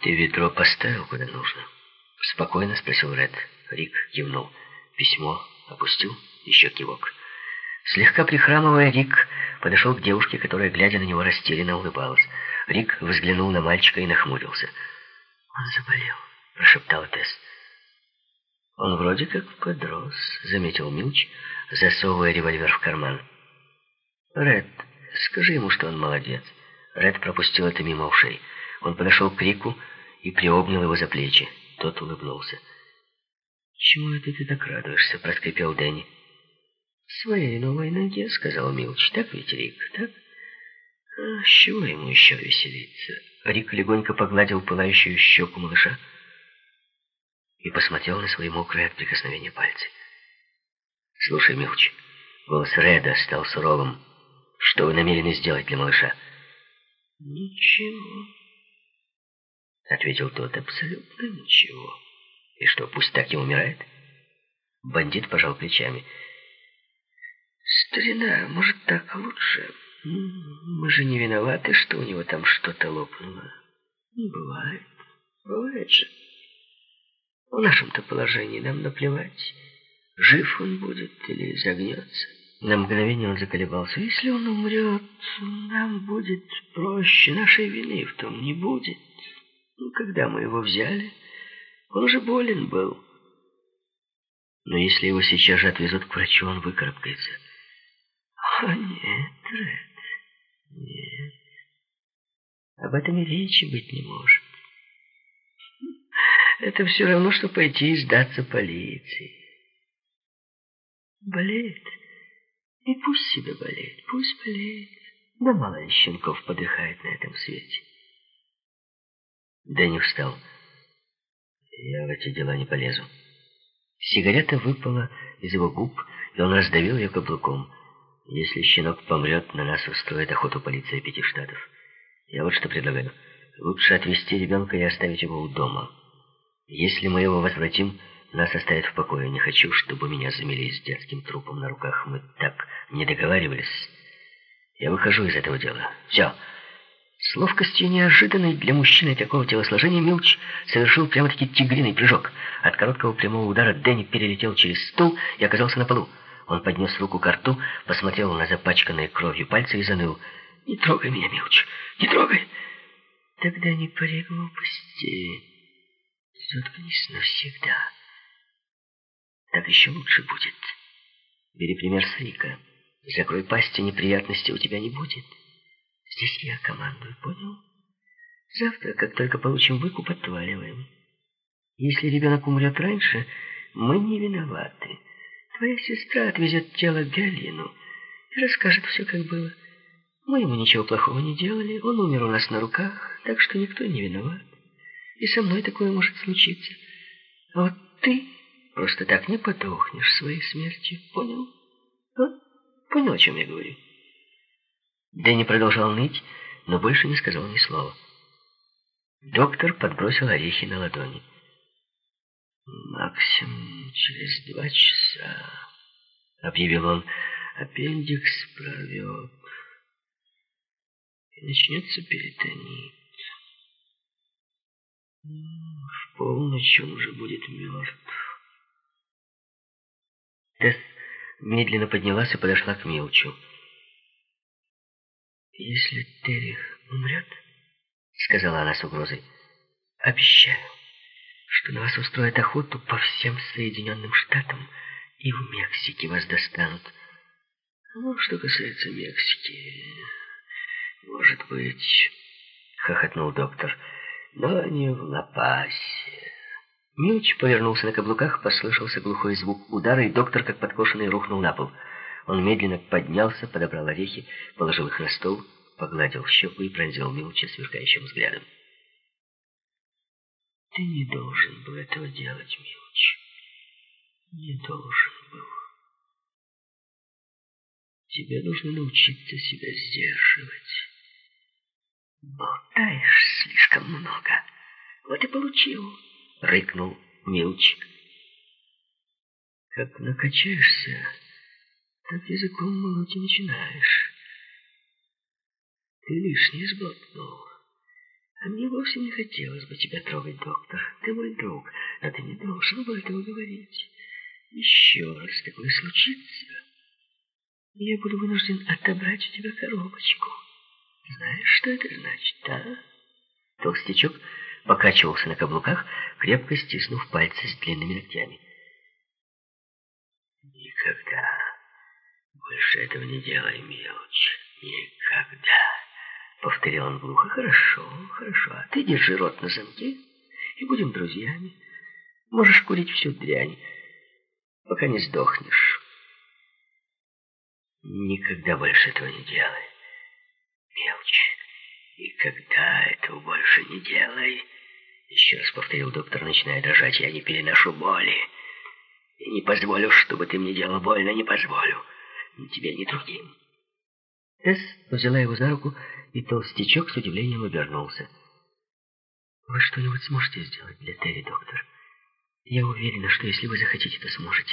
«Ты ведро поставил куда нужно?» Спокойно спросил Ред. Рик кивнул. «Письмо опустил?» Еще кивок. Слегка прихрамывая, Рик подошел к девушке, которая, глядя на него, растерянно улыбалась. Рик взглянул на мальчика и нахмурился. «Он заболел», — прошептала Тесс. «Он вроде как подрос», — заметил Милч, засовывая револьвер в карман. «Ред, скажи ему, что он молодец». Ред пропустил это мимо ушей. Он подошел к Рику и приобнял его за плечи. Тот улыбнулся. «Чему это ты так радуешься?» — проскрипел Дэнни. «Своей новой ноге», — сказал Милч. «Так ведь, Рик, так?» а, «С чего ему еще веселиться?» Рик легонько погладил пылающую щеку малыша и посмотрел на свои мокрые от прикосновения пальцы. «Слушай, Милч, голос Реда стал суровым. Что вы намерены сделать для малыша?» «Ничего», — ответил тот, — «абсолютно ничего». «И что, пусть так и умирает?» Бандит пожал плечами. «Старина, может, так лучше? Мы же не виноваты, что у него там что-то лопнуло. Не бывает. Бывает же. В нашем-то положении нам наплевать, жив он будет или загнется». На мгновение он заколебался. «Если он умрет, нам будет проще. Нашей вины в том не будет. Когда мы его взяли, он уже болен был». Но если его сейчас же отвезут к врачу, он выкарабкается. А нет, Ред, нет. Об этом и речи быть не может. Это все равно, что пойти и сдаться полиции. Болеет. И пусть себе болеет, пусть болеет. Да мало ли щенков подыхает на этом свете. Дэнни встал. Я в эти дела не полезу. Сигарета выпала из его губ, и он раздавил ее каблуком. Если щенок помрет, на нас устроит охоту полиция пяти штатов. Я вот что предлагаю. Лучше отвезти ребенка и оставить его у дома. Если мы его возвратим, нас оставят в покое. Не хочу, чтобы меня замели с детским трупом на руках. Мы так не договаривались. Я выхожу из этого дела. Все. С ловкостью неожиданной для мужчины такого телосложения Милч совершил прямо-таки тигриный прыжок. От короткого прямого удара Дэнни перелетел через стул и оказался на полу. Он поднес руку к рту, посмотрел на запачканные кровью пальцы и заныл. «Не трогай меня, Милч, не трогай!» «Тогда не пари глупости. Заткнись навсегда. Так еще лучше будет. Бери пример с Рика. Закрой пасть, и неприятностей у тебя не будет». Здесь я командую, понял? Завтра, как только получим выкуп, отваливаем. Если ребенок умрет раньше, мы не виноваты. Твоя сестра отвезет тело Галину и расскажет все, как было. Мы ему ничего плохого не делали, он умер у нас на руках, так что никто не виноват. И со мной такое может случиться. А вот ты просто так не потухнешь своей смертью, понял? А? Понял, о чем я говорю? Дэнни продолжал ныть, но больше не сказал ни слова. Доктор подбросил орехи на ладони. «Максимум через два часа», — объявил он, — «аппендикс прорвет, и начнется перитонит. В полночь он уже будет мертв». Тесс медленно поднялась и подошла к Милчу. «Если Террих умрет, — сказала она с угрозой, — обещаю, что на вас устроят охоту по всем Соединенным Штатам, и в Мексике вас достанут. Ну, что касается Мексики, может быть, — хохотнул доктор, — но не в Лапасе. Милч повернулся на каблуках, послышался глухой звук удара, и доктор, как подкошенный, рухнул на пол. Он медленно поднялся, подобрал орехи, положил их на стол, погладил щеку и пронзил Милча сверкающим взглядом. «Ты не должен был этого делать, Милч. Не должен был. Тебе нужно научиться себя сдерживать. Болтаешь слишком много. Вот и получил», — рыкнул Милч. «Как накачаешься...» так языком молоть и начинаешь. Ты лишнее сглотнул. А мне вовсе не хотелось бы тебя трогать, доктор. Ты мой друг, а ты не должен был этого говорить. Еще раз такое случится, я буду вынужден отобрать у тебя коробочку. Знаешь, что это значит, да? Толстячок покачивался на каблуках, крепко стиснув пальцы с длинными ногтями. Никогда больше этого не делай, мелочь. Никогда. Повторил он глухо. Хорошо, хорошо. А ты держи рот на замке и будем друзьями. Можешь курить всю дрянь, пока не сдохнешь. Никогда больше этого не делай. Мелочь. Никогда этого больше не делай. Еще раз повторил доктор, начиная дрожать. Я не переношу боли. И не позволю, чтобы ты мне делал больно. Не позволю. Тебе, ни другим. Тесс взяла его за руку, и толстячок с удивлением обернулся. «Вы что-нибудь сможете сделать для Терри, доктор? Я уверена, что если вы захотите, то сможете».